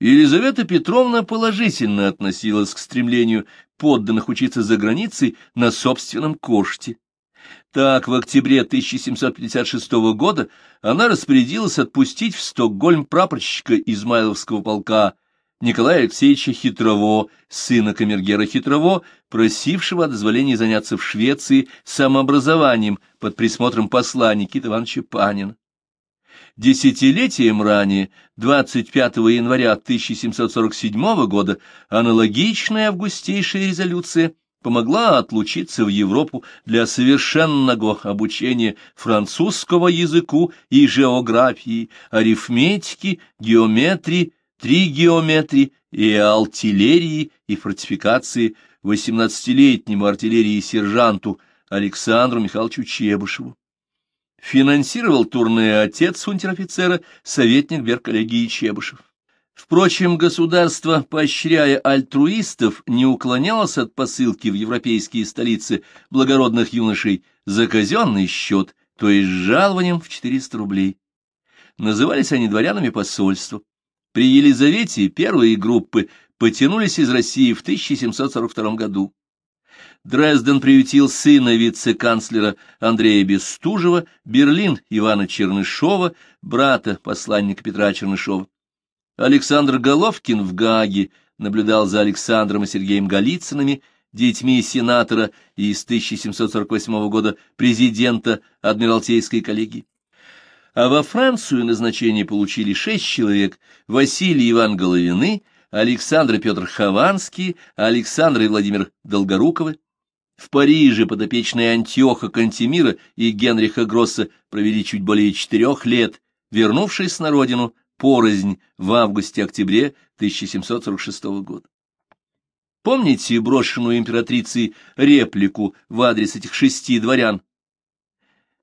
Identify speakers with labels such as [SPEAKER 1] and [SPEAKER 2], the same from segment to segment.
[SPEAKER 1] Елизавета Петровна положительно относилась к стремлению подданных учиться за границей на собственном коште. Так, в октябре 1756 года она распорядилась отпустить в Стокгольм прапорщика Измайловского полка Николая Алексеевича Хитрово, сына камергера Хитрово, просившего о дозволении заняться в Швеции самообразованием под присмотром посла Никиты Ивановича Панина. Десятилетием ранее, 25 января 1747 года, аналогичная августейшая резолюция помогла отлучиться в Европу для совершенного обучения французского языку и географии, арифметики, геометрии, тригеометрии и артиллерии и фортификации 18-летнему артиллерии-сержанту Александру Михайловичу Чебышеву. Финансировал турне отец унтер-офицера, советник берколлегии Чебышев. Впрочем, государство, поощряя альтруистов, не уклонялось от посылки в европейские столицы благородных юношей за казенный счет, то есть жалованием в 400 рублей. Назывались они дворянами посольства. При Елизавете первые группы потянулись из России в 1742 году. Дрезден приютил сына вице-канцлера Андрея Бестужева, Берлин Ивана Чернышова, брата посланника Петра Чернышова. Александр Головкин в Гааге наблюдал за Александром и Сергеем Голицынами, детьми сенатора и с 1748 года президента Адмиралтейской коллегии. А во Францию назначение получили шесть человек – Василий Иван Головины, Александр Петр Хованский, Александр и Владимир Долгоруковы. В Париже подопечные Антиоха Кантемира и Генриха Гросса провели чуть более четырех лет, вернувшись на родину порознь в августе-октябре 1746 года. Помните брошенную императрицей реплику в адрес этих шести дворян,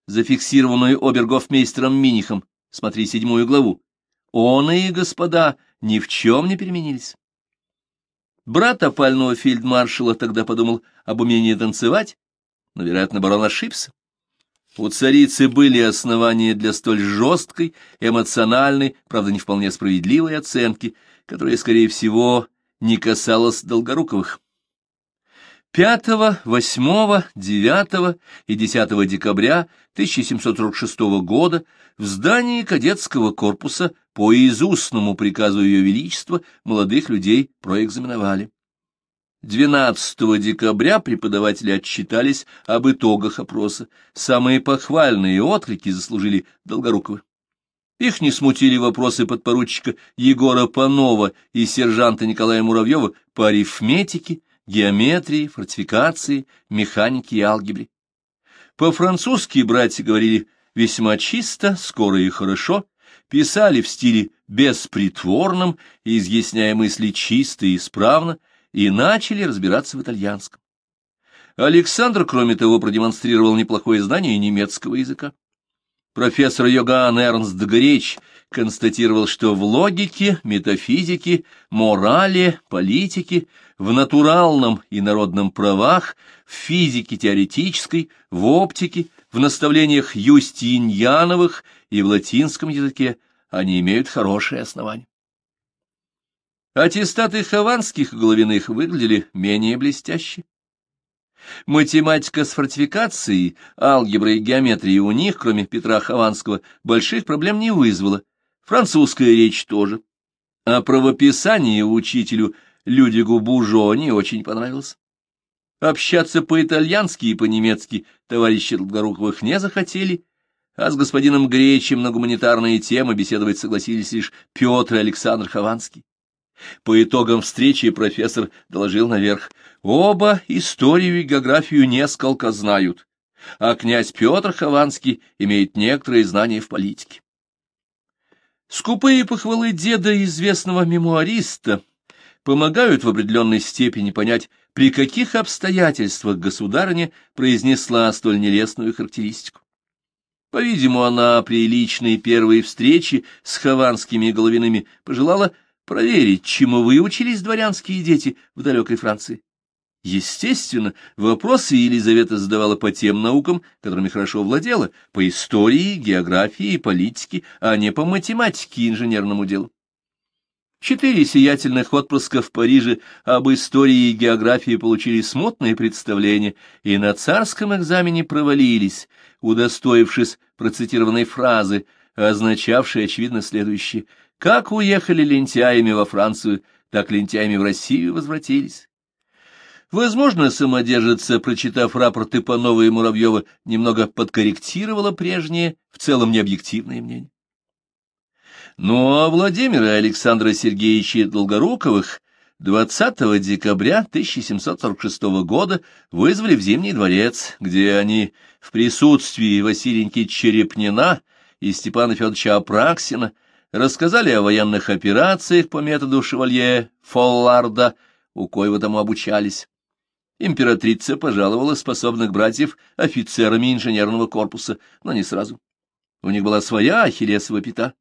[SPEAKER 1] зафиксированную обергофмейстером Минихом, смотри седьмую главу? Он и господа ни в чем не переменились. Брат опального фельдмаршала тогда подумал об умении танцевать, но, вероятно, барон ошибся. У царицы были основания для столь жесткой, эмоциональной, правда, не вполне справедливой оценки, которая, скорее всего, не касалась Долгоруковых. 5, 8, 9 и 10 декабря 1746 года в здании кадетского корпуса по изустному приказу Ее Величества молодых людей проэкзаменовали. 12 декабря преподаватели отчитались об итогах опроса. Самые похвальные отклики заслужили Долгоруковы. Их не смутили вопросы подпоручика Егора Панова и сержанта Николая Муравьева по арифметике, геометрии, фортификации, механике и алгебре. По-французски братья говорили весьма чисто, скоро и хорошо, писали в стиле беспритворном, изъясняя мысли чисто и исправно, и начали разбираться в итальянском. Александр, кроме того, продемонстрировал неплохое знание немецкого языка. Профессор Йоганн Эрнст Греч констатировал, что в логике, метафизике, морали, политике, в натуральном и народном правах, в физике теоретической, в оптике, в наставлениях Юстиньяновых и в латинском языке они имеют хорошее основание. Аттестаты хованских головиных выглядели менее блестяще. Математика с фортификацией, алгебра и геометрия у них, кроме Петра Хованского, больших проблем не вызвала. Французская речь тоже. А правописание учителю Людигу Бужо не очень понравилось. Общаться по-итальянски и по-немецки товарищи Долгоруковых не захотели, а с господином Гречем на гуманитарные темы беседовать согласились лишь Петр и Александр Хованский. По итогам встречи профессор доложил наверх. Оба историю и географию несколько знают, а князь Петр Хованский имеет некоторые знания в политике. Скупые похвалы деда известного мемуариста помогают в определенной степени понять, при каких обстоятельствах государыня произнесла столь нелестную характеристику. По-видимому, она при личной первой встрече с хованскими головиными пожелала проверить, чему выучились дворянские дети в далекой Франции. Естественно, вопросы Елизавета задавала по тем наукам, которыми хорошо владела, по истории, географии и политике, а не по математике и инженерному делу. Четыре сиятельных отпрыска в Париже об истории и географии получили смутные представления и на царском экзамене провалились, удостоившись процитированной фразы, означавшей, очевидно, следующее. «Как уехали лентяями во Францию, так лентяями в Россию возвратились». Возможно, самодержица, прочитав рапорты Панова и Муравьева, немного подкорректировала прежнее, в целом необъективное мнение. Ну а Владимира Александра Сергеевича Долгоруковых 20 декабря 1746 года вызвали в Зимний дворец, где они в присутствии Василеньки Черепнина и Степана Федоровича Апраксина рассказали о военных операциях по методу шевалье Фолларда, у коего тому обучались императрица пожаловала способных братьев офицерами инженерного корпуса, но не сразу. У них была своя ахиллесова пята,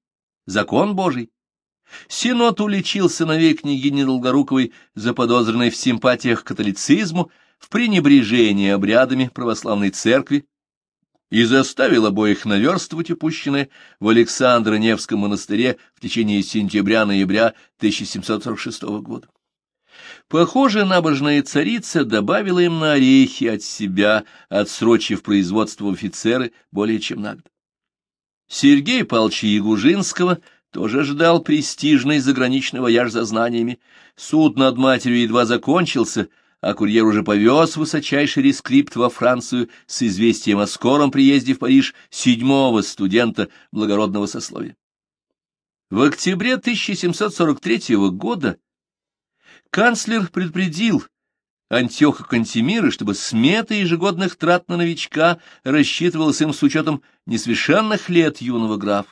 [SPEAKER 1] закон Божий. Синод уличил сыновей княгини Долгоруковой, заподозренной в симпатиях к католицизму, в пренебрежении обрядами православной церкви, и заставил обоих наверстывать упущенное в Александро-Невском монастыре в течение сентября-ноября 1746 года. Похоже, набожная царица добавила им на орехи от себя, отсрочив производство офицеры более чем на год. Сергея Павловича Ягужинского тоже ждал престижный заграничный вояж за знаниями. Суд над матерью едва закончился, а курьер уже повез высочайший рескрипт во Францию с известием о скором приезде в Париж седьмого студента благородного сословия. В октябре 1743 года Канцлер предупредил Антиоха Кантемира, чтобы смета ежегодных трат на новичка рассчитывалась им с учетом несовершенных лет юного графа.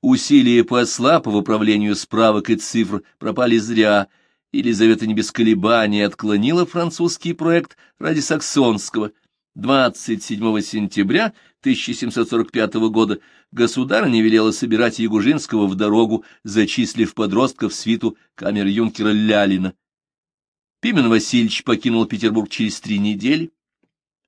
[SPEAKER 1] Усилия посла по выправлению справок и цифр пропали зря, Елизавета не без колебаний отклонила французский проект ради саксонского. 27 сентября 1745 года государыня велела собирать Ягужинского в дорогу, зачислив подростков в свиту камер-юнкера Лялина. Пимен Васильевич покинул Петербург через три недели.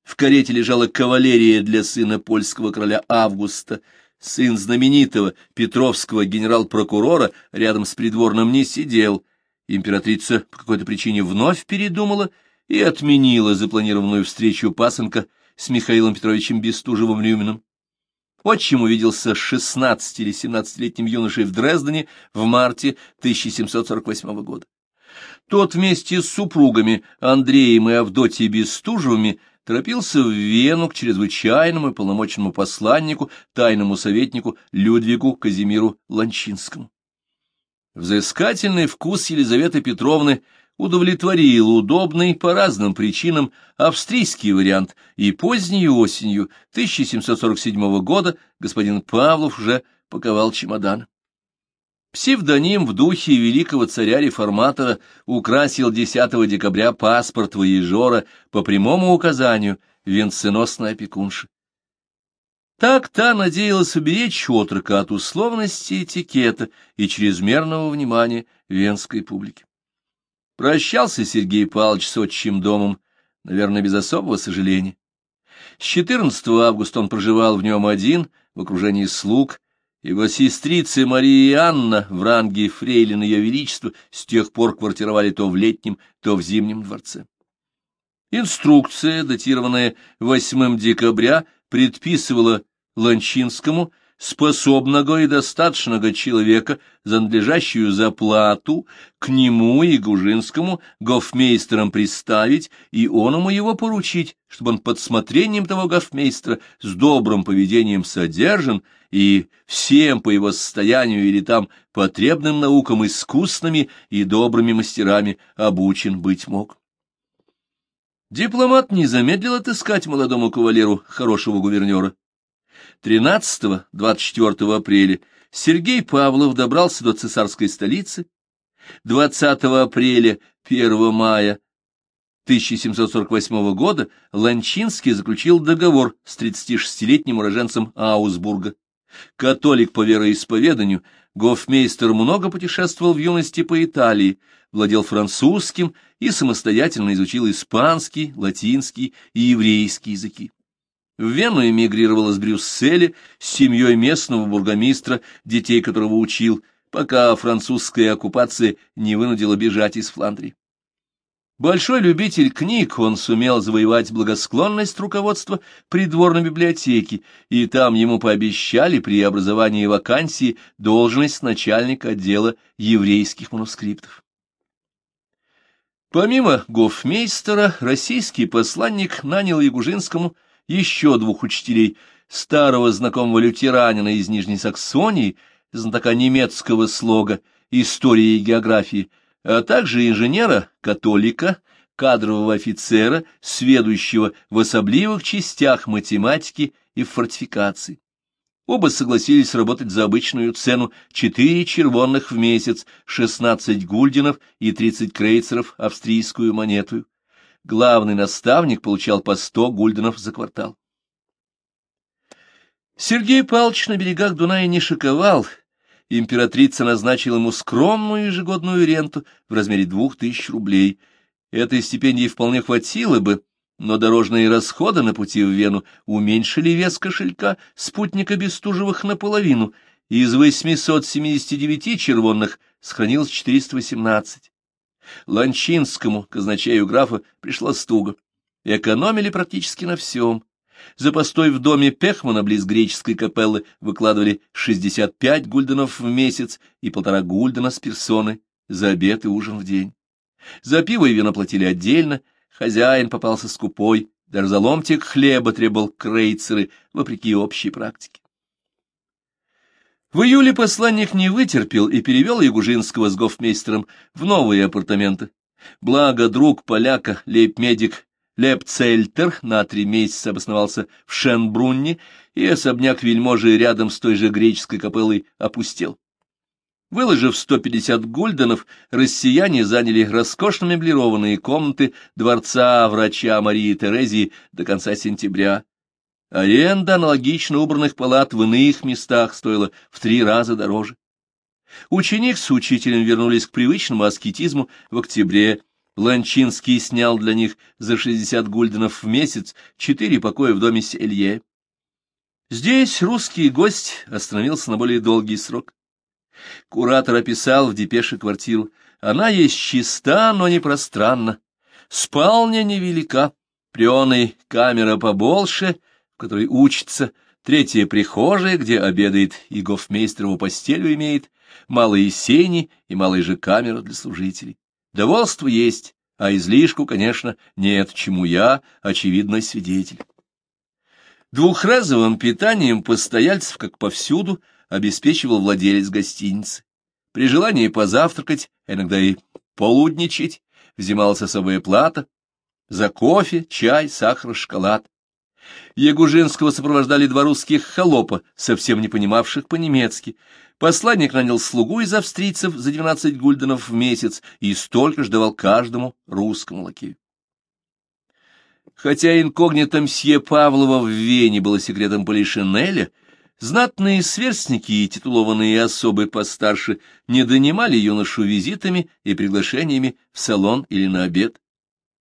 [SPEAKER 1] В карете лежала кавалерия для сына польского короля Августа. Сын знаменитого петровского генерал-прокурора рядом с придворным не сидел. Императрица по какой-то причине вновь передумала и отменила запланированную встречу пасынка с Михаилом Петровичем Бестужевым-Рюминым. Отчим увиделся с 16 или 17-летним юношей в Дрездене в марте 1748 года. Тот вместе с супругами Андреем и Авдотьей Бестужевыми торопился в Вену к чрезвычайному и полномочному посланнику, тайному советнику Людвигу Казимиру Ланчинскому. Взыскательный вкус Елизаветы Петровны удовлетворил удобный по разным причинам австрийский вариант, и поздней осенью 1747 года господин Павлов уже паковал чемодан. Псевдоним в духе великого царя-реформатора украсил 10 декабря паспорт воежора по прямому указанию венценосной опекунши. Так та надеялась уберечь отрока от условности этикета и чрезмерного внимания венской публики. Прощался Сергей Павлович с отчим домом, наверное, без особого сожаления. С 14 августа он проживал в нем один, в окружении слуг. Его сестрицы Мария и Анна в ранге фрейлин ее величества с тех пор квартировали то в летнем, то в зимнем дворце. Инструкция, датированная 8 декабря, предписывала Ланчинскому — способного и достаточного человека за надлежащую заплату к нему и Гужинскому гофмейстерам приставить, и он ему его поручить, чтобы он под смотрением того гофмейстера с добрым поведением содержан и всем по его состоянию или там потребным наукам искусными и добрыми мастерами обучен быть мог. Дипломат не замедлил отыскать молодому кавалеру хорошего гувернера. 13-24 апреля Сергей Павлов добрался до цесарской столицы. 20 апреля 1 мая 1748 года Ланчинский заключил договор с 36-летним уроженцем Аусбурга. Католик по вероисповеданию, гофмейстер много путешествовал в юности по Италии, владел французским и самостоятельно изучил испанский, латинский и еврейский языки. В Вену эмигрировал из Брюсселя с семьей местного бургомистра, детей которого учил. пока французская оккупация не вынудила бежать из Фландрии. Большой любитель книг, он сумел завоевать благосклонность руководства придворной библиотеки, и там ему пообещали при образовании вакансии должность начальника отдела еврейских манускриптов. Помимо гофмейстера, российский посланник нанял Ягужинскому еще двух учителей, старого знакомого лютеранина из Нижней Саксонии, знатока немецкого слога, истории и географии, а также инженера-католика, кадрового офицера, сведущего в особливых частях математики и фортификации. Оба согласились работать за обычную цену — четыре червонных в месяц, шестнадцать гульденов и тридцать крейцеров австрийскую монету. Главный наставник получал по сто гульденов за квартал. Сергей Павлович на берегах Дуная не шиковал. Императрица назначила ему скромную ежегодную ренту в размере двух тысяч рублей. Этой стипендии вполне хватило бы, но дорожные расходы на пути в Вену уменьшили вес кошелька спутника Бестужевых наполовину, и из 879 червонных сохранилось 418. Ланчинскому, казначею графа, пришлось туго. Экономили практически на всем. За постой в доме Пехмана близ греческой капеллы выкладывали 65 гульденов в месяц и полтора гульдена с персоны за обед и ужин в день. За пиво и вино платили отдельно, Хозяин попался скупой, даже за ломтик хлеба требовал крейцеры, вопреки общей практике. В июле посланник не вытерпел и перевел Ягужинского с гофмейстером в новые апартаменты. Благо друг поляка, лейб-медик Лепцельтер, на три месяца обосновался в Шенбрунне, и особняк вельможи рядом с той же греческой капеллой опустел. Выложив 150 гульденов, россияне заняли роскошно меблированные комнаты дворца врача Марии Терезии до конца сентября. Аренда аналогично убранных палат в иных местах стоила в три раза дороже. Ученик с учителем вернулись к привычному аскетизму в октябре. Ланчинский снял для них за 60 гульденов в месяц четыре покоя в доме Селье. Здесь русский гость остановился на более долгий срок. Куратор описал в депеше квартиру. Она есть чиста, но не пространна. Спальня невелика, прионой камера побольше, в которой учится, третья прихожая, где обедает и гофмейстерову постелю имеет, малые сени и малая же камера для служителей. Довольство есть, а излишку, конечно, нет, чему я, очевидный свидетель. Двухразовым питанием постояльцев, как повсюду, обеспечивал владелец гостиницы. При желании позавтракать, иногда и полудничать, взималась особая плата за кофе, чай, сахар, шоколад. Ягужинского сопровождали два русских холопа, совсем не понимавших по-немецки. Посланник нанял слугу из австрийцев за 12 гульденов в месяц и столько же давал каждому русскому лакею. Хотя инкогнито мсье Павлова в Вене было секретом Полишинеля, Знатные сверстники и титулованные особы постарше не донимали юношу визитами и приглашениями в салон или на обед.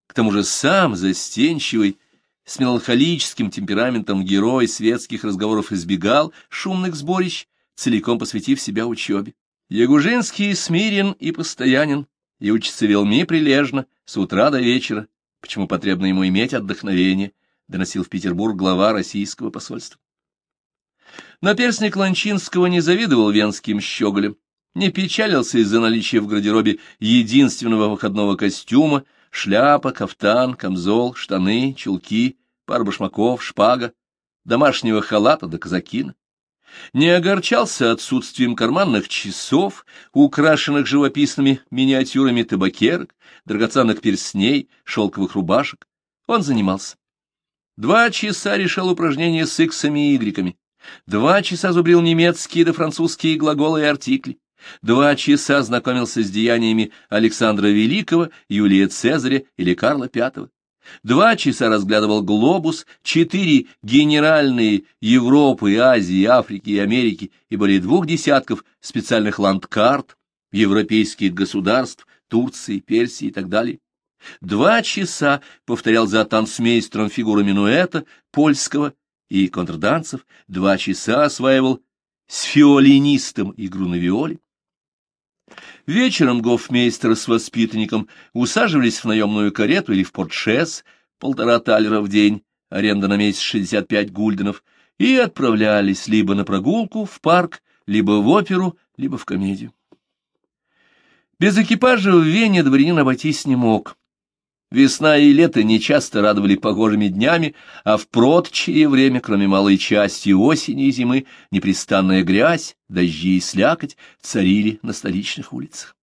[SPEAKER 1] К тому же сам застенчивый, с меланхолическим темпераментом герой светских разговоров избегал шумных сборищ, целиком посвятив себя учебе. Ягужинский смирен и постоянен, и учится велми прилежно, с утра до вечера, почему потребно ему иметь отдохновение, доносил в Петербург глава российского посольства. Наперсник Ланчинского не завидовал венским щеголям, не печалился из-за наличия в гардеробе единственного выходного костюма, шляпа, кафтан, камзол, штаны, чулки, пара башмаков, шпага, домашнего халата до казакина. Не огорчался отсутствием карманных часов, украшенных живописными миниатюрами табакерок, драгоценных перстней, шелковых рубашек. Он занимался. Два часа решал упражнения с иксами и игреками. Два часа зубрил немецкие да французские глаголы и артикли. Два часа знакомился с деяниями Александра Великого, Юлия Цезаря или Карла V. Два часа разглядывал глобус, четыре генеральные Европы, Азии, Африки и Америки и более двух десятков специальных ландкарт, европейских государств, Турции, Персии и так далее. Два часа повторял за танцмейстером фигуры минуэта, польского и контрданцев, два часа осваивал с фиолинистом игру на виоле. Вечером гофмейстер с воспитанником усаживались в наемную карету или в портшес, полтора талера в день, аренда на месяц 65 гульденов, и отправлялись либо на прогулку в парк, либо в оперу, либо в комедию. Без экипажа в Вене дворянин обойтись не мог. Весна и лето нечасто радовали погожими днями, а в протчее время, кроме малой части осени и зимы, непрестанная грязь, дожди и слякоть царили на столичных улицах.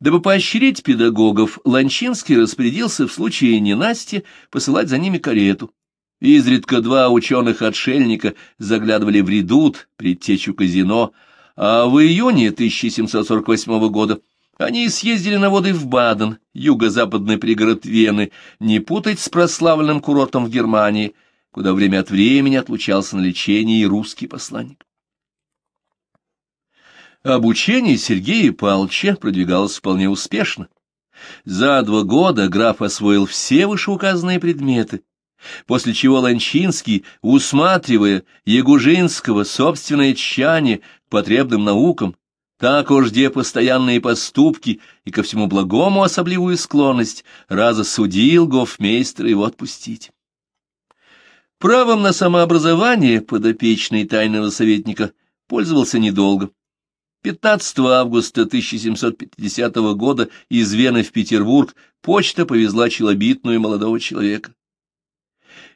[SPEAKER 1] Дабы поощрить педагогов, Ланчинский распорядился в случае ненасти посылать за ними карету. Изредка два ученых-отшельника заглядывали в редут, предтечу казино, а в июне 1748 года они съездили на воды в Баден, юго-западный пригород Вены, не путать с прославленным курортом в Германии, куда время от времени отлучался на лечение и русский посланник. Обучение Сергея Павловича продвигалось вполне успешно. За два года граф освоил все вышеуказанные предметы, после чего Ланчинский, усматривая Ягужинского собственное тщание к потребным наукам, так уж где постоянные поступки и ко всему благому особливую склонность, раза судил гофмейстера его отпустить. Правом на самообразование подопечный тайного советника пользовался недолго. 15 августа 1750 года из Вены в Петербург почта повезла челобитную молодого человека.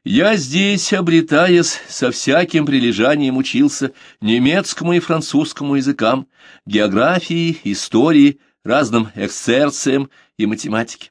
[SPEAKER 1] Я здесь, обретаясь, со всяким прилежанием учился немецкому и французскому языкам, географии, истории, разным эксцерциям и математике.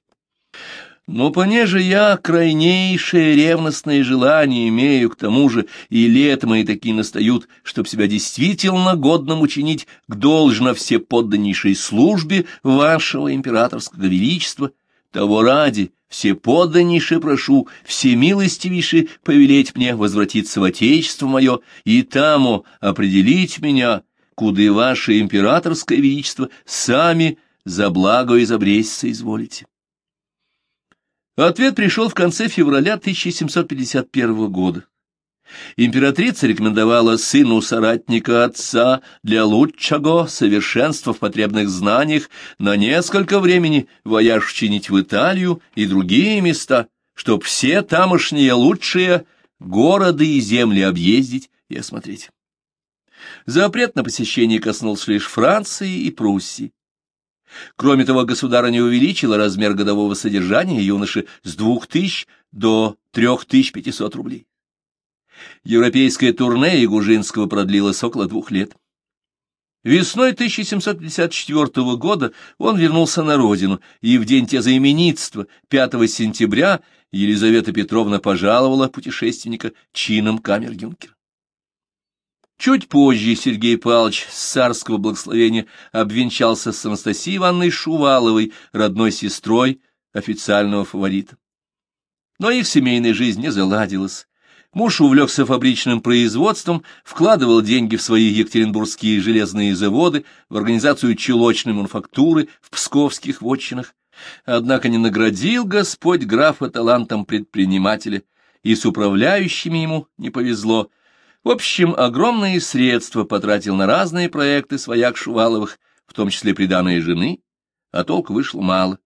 [SPEAKER 1] Но понеже я крайнейшее ревностное желание имею, к тому же и лет мои такие настают, чтоб себя действительно годным учинить к должно всеподданнейшей службе вашего императорского величества, того ради, все подданнейше прошу, все милостивейше повелеть мне возвратиться в Отечество мое и тому определить меня, куда и ваше императорское величество сами за благо изобрести изволите. Ответ пришел в конце февраля 1751 года. Императрица рекомендовала сыну соратника отца для лучшего совершенства в потребных знаниях на несколько времени вояж чинить в Италию и другие места, чтоб все тамошние лучшие города и земли объездить и осмотреть. Запрет на посещение коснулся лишь Франции и Пруссии. Кроме того, государыня увеличила размер годового содержания юноши с двух тысяч до трех тысяч пятисот рублей. Европейское турне Ягужинского продлилось около двух лет. Весной 1754 года он вернулся на родину, и в день тезаименитства, 5 сентября, Елизавета Петровна пожаловала путешественника чином камер-юнкера. Чуть позже Сергей Павлович с царского благословения обвенчался с Анастасией Ивановной Шуваловой, родной сестрой официального фаворита. Но их семейная жизнь не заладилась. Муж увлекся фабричным производством, вкладывал деньги в свои екатеринбургские железные заводы, в организацию чулочной мануфактуры в псковских вотчинах. Однако не наградил Господь графа талантом предпринимателя, и с управляющими ему не повезло. В общем, огромные средства потратил на разные проекты свояк Шуваловых, в том числе приданные жены, а толк вышло мало.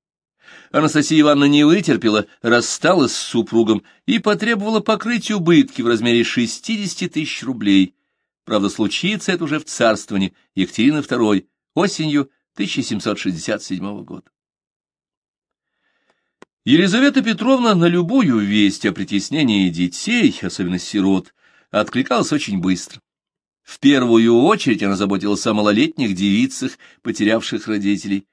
[SPEAKER 1] Анастасия Ивановна не вытерпела, рассталась с супругом и потребовала покрыть убытки в размере 60 тысяч рублей. Правда, случится это уже в царствовании Екатерины II осенью 1767 года. Елизавета Петровна на любую весть о притеснении детей, особенно сирот, откликалась очень быстро. В первую очередь она заботилась о малолетних девицах, потерявших родителей.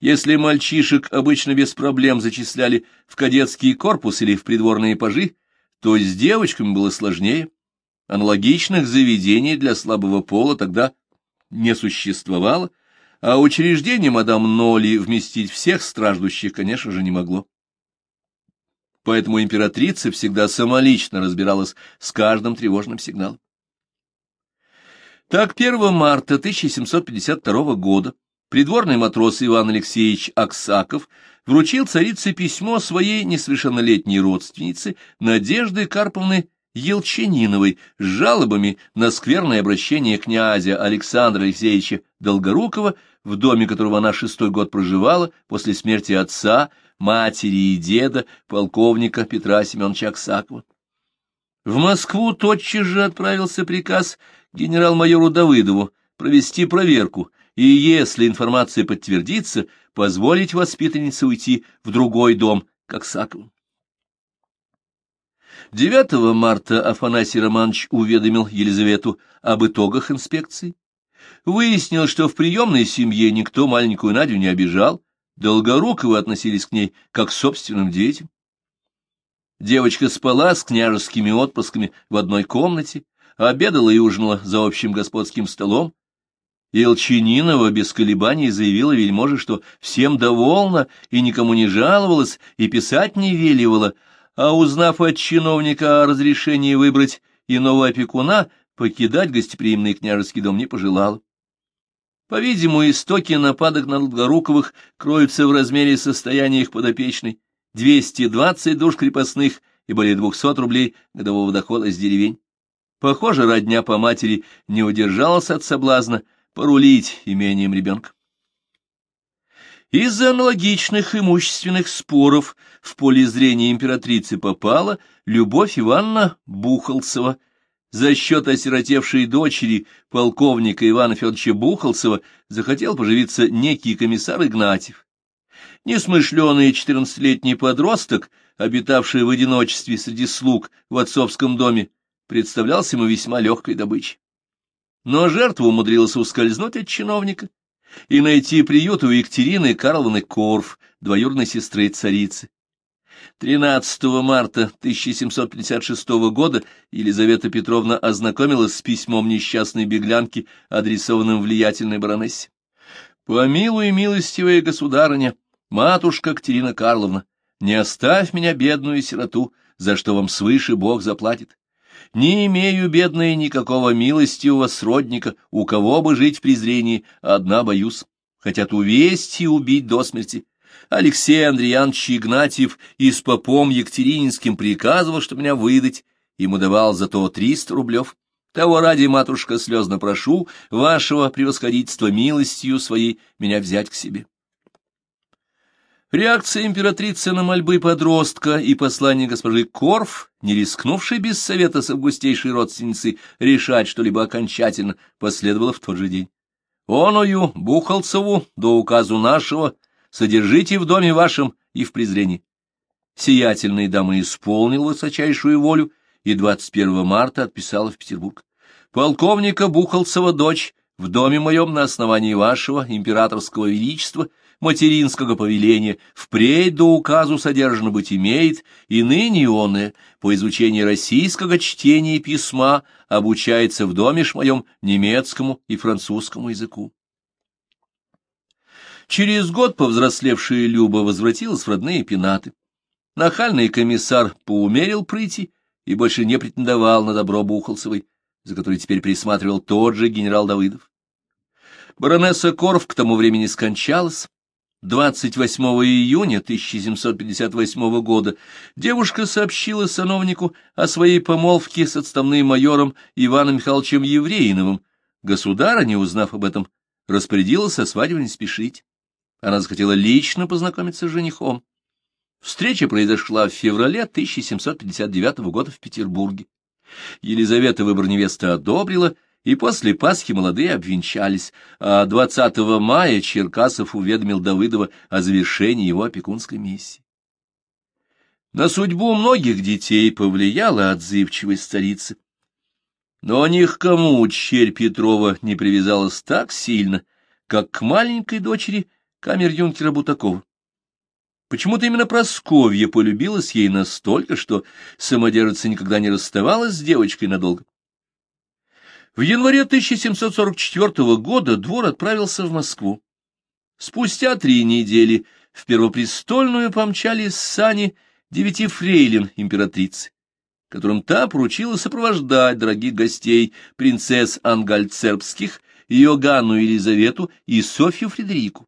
[SPEAKER 1] Если мальчишек обычно без проблем зачисляли в кадетский корпус или в придворные пажи, то с девочками было сложнее. Аналогичных заведений для слабого пола тогда не существовало, а учреждение мадам Ноли вместить всех страждущих, конечно же, не могло. Поэтому императрица всегда самолично разбиралась с каждым тревожным сигналом. Так, 1 марта 1752 года придворный матрос Иван Алексеевич Аксаков вручил царице письмо своей несовершеннолетней родственнице Надежды Карповны Елчаниновой с жалобами на скверное обращение князя Александра Алексеевича Долгорукова в доме которого она шестой год проживала после смерти отца, матери и деда, полковника Петра Семеновича Аксакова. В Москву тотчас же отправился приказ генерал-майору Давыдову провести проверку и, если информация подтвердится, позволить воспитаннице уйти в другой дом к Аксакову. 9 марта Афанасий Романович уведомил Елизавету об итогах инспекции. Выяснил, что в приемной семье никто маленькую Надю не обижал, Долгоруковы относились к ней как к собственным детям. Девочка спала с княжескими отпусками в одной комнате, обедала и ужинала за общим господским столом. Елчининова без колебаний заявила вельможе, что всем довольна и никому не жаловалась, и писать не веливала, а узнав от чиновника о разрешении выбрать иного опекуна, покидать гостеприимный княжеский дом не пожелала. По-видимому, истоки нападок на Долгоруковых кроются в размере состояния их подопечной, 220 душ крепостных и более 200 рублей годового дохода с деревень. Похоже, родня по матери не удержалась от соблазна порулить имением ребенка. Из-за аналогичных имущественных споров в поле зрения императрицы попала Любовь Ивановна Бухалцева. За счет осиротевшей дочери полковника Ивана Федоровича Бухалцева захотел поживиться некий комиссар Игнатьев. Несмышленый четырнадцатилетний подросток, обитавший в одиночестве среди слуг в отцовском доме, представлялся ему весьма легкой добычей. Но жертва умудрилась ускользнуть от чиновника и найти приют у Екатерины Карловны Корф, двоюродной сестры царицы. 13 марта 1756 года Елизавета Петровна ознакомилась с письмом несчастной беглянки, адресованным влиятельной баронессе. «Помилуй, милостивая государыня, матушка Катерина Карловна, не оставь меня, бедную сироту, за что вам свыше Бог заплатит. Не имею, бедная, никакого милостивого сродника, у кого бы жить в презрении, одна боюсь. Хотят увесть и убить до смерти. Алексей Андреянович Игнатьев и с попом Екатерининским приказывал, что меня выдать. Ему давал за то триста рублев. Того ради, матушка, слезно прошу вашего превосходительства милостью своей меня взять к себе. Реакция императрицы на мольбы подростка и послание госпожи Корф, не рискнувшей без совета с августейшей родственницей решать что-либо окончательно, последовала в тот же день. «Оную, Бухалцеву, до указу нашего, содержите в доме вашем и в презрении». Сиятельная дама исполнила высочайшую волю и 21 марта отписала в Петербург. «Полковника Бухалцева дочь в доме моем на основании вашего императорского величества — материнского повеления впредь до указу содержано быть имеет, и ныне он, по изучении российского чтения и письма, обучается в доме ж моем немецкому и французскому языку. Через год повзрослевшая Люба возвратилась в родные пенаты. Нахальный комиссар поумерил прыти и больше не претендовал на добро Бухалцевой, за которой теперь присматривал тот же генерал Давыдов. Баронесса Корф к тому времени скончалась, 28 июня 1758 года девушка сообщила сановнику о своей помолвке с отставным майором Иваном Михайловичем Евреиновым. Государыня, узнав об этом, распорядилась о свадьбе не спешить. Она захотела лично познакомиться с женихом. Встреча произошла в феврале 1759 года в Петербурге. Елизавета выбор невесты одобрила, и после Пасхи молодые обвенчались, а 20 мая Черкасов уведомил Давыдова о завершении его опекунской миссии. На судьбу многих детей повлияла отзывчивость царицы. Но ни к кому черь Петрова не привязалась так сильно, как к маленькой дочери камер-юнкера Бутакова. Почему-то именно Просковья полюбилась ей настолько, что самодержица никогда не расставалась с девочкой надолго. В январе 1744 года двор отправился в Москву. Спустя три недели в Первопрестольную помчались сани девяти фрейлин императрицы, которым та поручила сопровождать дорогих гостей принцесс Ангальцербских, Иоганну Елизавету и Софью Фредерику.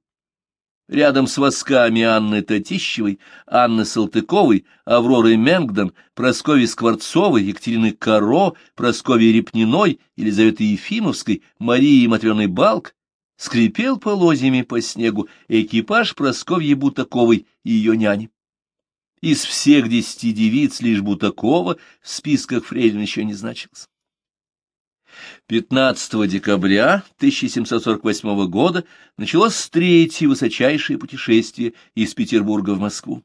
[SPEAKER 1] Рядом с восками Анны Татищевой, Анны Салтыковой, Авроры Менгдон, Прасковьи Скворцовой, Екатерины Каро, Прасковьи Репниной, Елизаветы Ефимовской, Марии Матрёны Балк скрипел полозьями по снегу экипаж Просковьи Бутаковой и ее няни. Из всех десяти девиц лишь Бутакова в списках фрейлин еще не значилась. 15 декабря 1748 года началось третье высочайшее путешествие из Петербурга в Москву.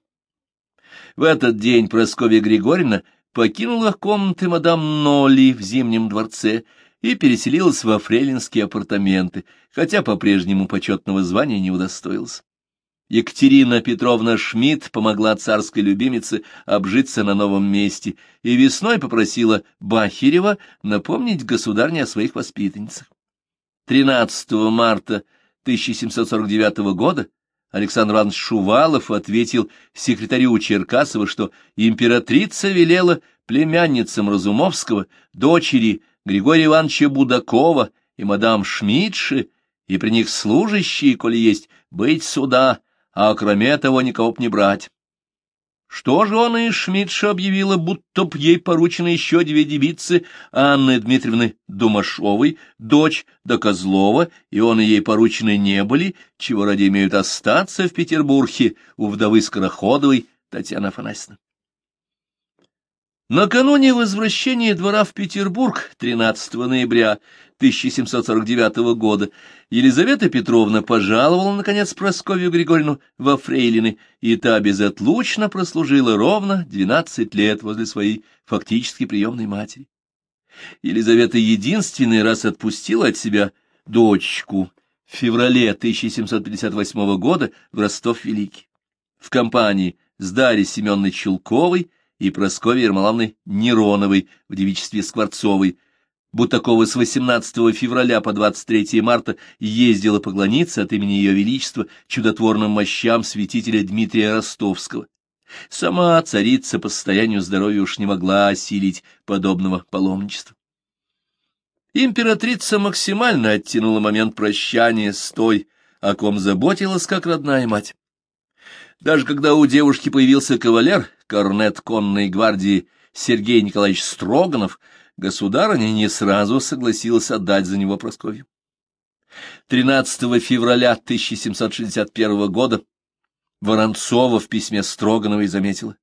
[SPEAKER 1] В этот день Прасковья Григорьевна покинула комнаты мадам Нолли в Зимнем дворце и переселилась во фрейлинские апартаменты, хотя по-прежнему почетного звания не удостоилась. Екатерина Петровна Шмидт помогла царской любимице обжиться на новом месте и весной попросила Бахирева напомнить государне о своих воспитанницах. 13 марта 1749 года Александр Иванович Шувалов ответил секретарю Черкасова, что императрица велела племянницам Разумовского, дочери Григория Ивановича Будакова и мадам Шмидши, и при них служащие, коли есть, быть суда, а кроме того никого б не брать. Что же он и Шмидша объявила, будто б ей поручены еще две девицы Анны Дмитриевны Думашовой, дочь до Козлова, и он и ей поручены не были, чего ради имеют остаться в Петербурге у вдовы Скороходовой Татьяны Афанасьевны. Накануне возвращения двора в Петербург 13 ноября 1749 года Елизавета Петровна пожаловала, наконец, Прасковью Григорьевну во фрейлины, и та безотлучно прослужила ровно 12 лет возле своей фактически приемной матери. Елизавета единственный раз отпустила от себя дочку в феврале 1758 года в Ростов-Великий. В компании с Дарьей Семеновной Чулковой и Прасковьей Ермоловной Нероновой в девичестве Скворцовой. Бутакова с 18 февраля по 23 марта ездила поклониться от имени Ее Величества чудотворным мощам святителя Дмитрия Ростовского. Сама царица по состоянию здоровья уж не могла осилить подобного паломничества. Императрица максимально оттянула момент прощания с той, о ком заботилась как родная мать. Даже когда у девушки появился кавалер, корнет конной гвардии Сергей Николаевич Строганов, государыня не сразу согласилась отдать за него Прасковью. 13 февраля 1761 года Воронцова в письме Строгановой заметила.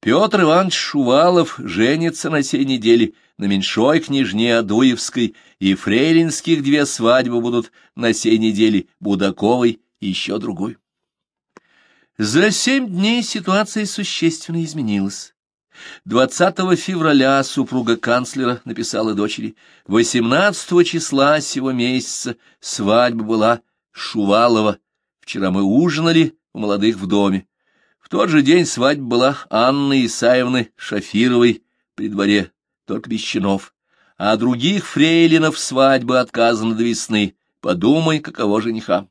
[SPEAKER 1] Петр Иванович Шувалов женится на сей неделе на меньшой княжне Адуевской, и фрейлинских две свадьбы будут на сей неделе Будаковой и еще другой. За семь дней ситуация существенно изменилась. 20 февраля супруга канцлера написала дочери, 18 числа сего месяца свадьба была Шувалова. Вчера мы ужинали у молодых в доме. В тот же день свадьба была Анны Исаевны Шафировой при дворе, только без чинов. А других фрейлинов свадьбы отказано до весны. Подумай, каково жениха.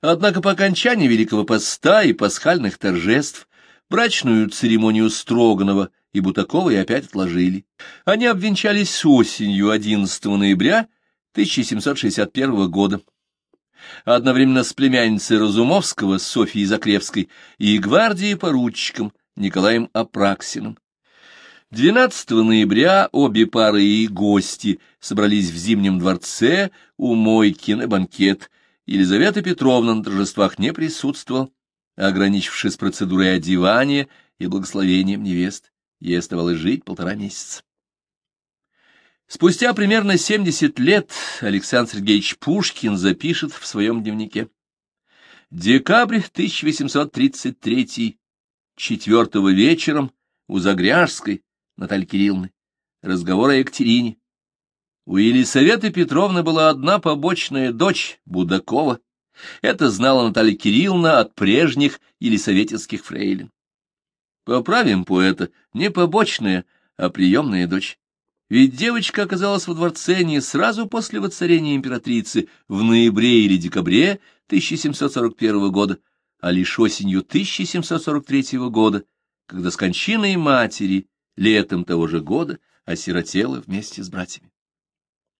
[SPEAKER 1] Однако по окончании Великого Поста и пасхальных торжеств брачную церемонию Строганова и Бутаковой опять отложили. Они обвенчались осенью 11 ноября 1761 года. Одновременно с племянницей Разумовского Софьей Закревской и гвардией поручиком Николаем Апраксиным. 12 ноября обе пары и гости собрались в Зимнем дворце у Мойки на банкет – Елизавета Петровна на торжествах не присутствовала, ограничившись процедурой одевания и благословением невест. Ей оставалось жить полтора месяца. Спустя примерно 70 лет Александр Сергеевич Пушкин запишет в своем дневнике. Декабрь 1833, четвертого вечером у Загряжской Натальи Кирилловны. Разговор о Екатерине. У Елисаветы Петровны была одна побочная дочь, Будакова. Это знала Наталья Кирилловна от прежних елисаветинских фрейлин. Поправим поэта, не побочная, а приемная дочь. Ведь девочка оказалась во дворце не сразу после воцарения императрицы в ноябре или декабре 1741 года, а лишь осенью 1743 года, когда с кончиной матери летом того же года осиротела вместе с братьями.